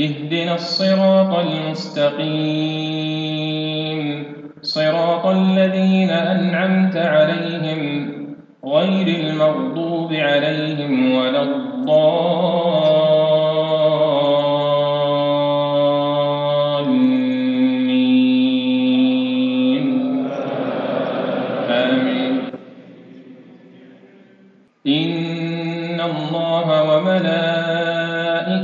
اهدنا الصراط المستقيم. صراط الذين أنعمت عليهم غير المغضوب عليهم ولا الضالين. آمين. إن الله وملائكته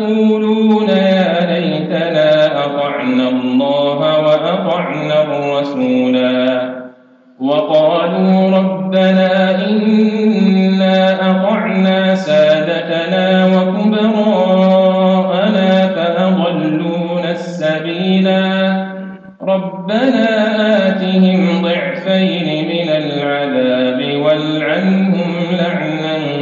يقولون يا ليتنا أطعنا الله وأطعنا الرسولا وقالوا ربنا إنا أطعنا سادتنا وكبراءنا السبيلا ربنا آتهم ضعفين من العذاب والعنهم لعنا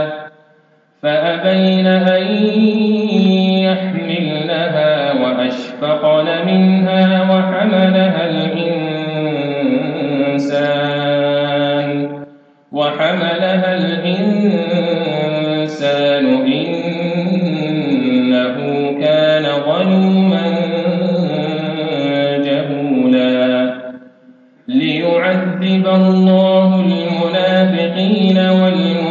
فأبين أن يحملنها وأشفقن منها وحملها الإنسان وحملها الإنسان إنه كان ظلوما جهولا ليعذب الله المنافقين والمنافقات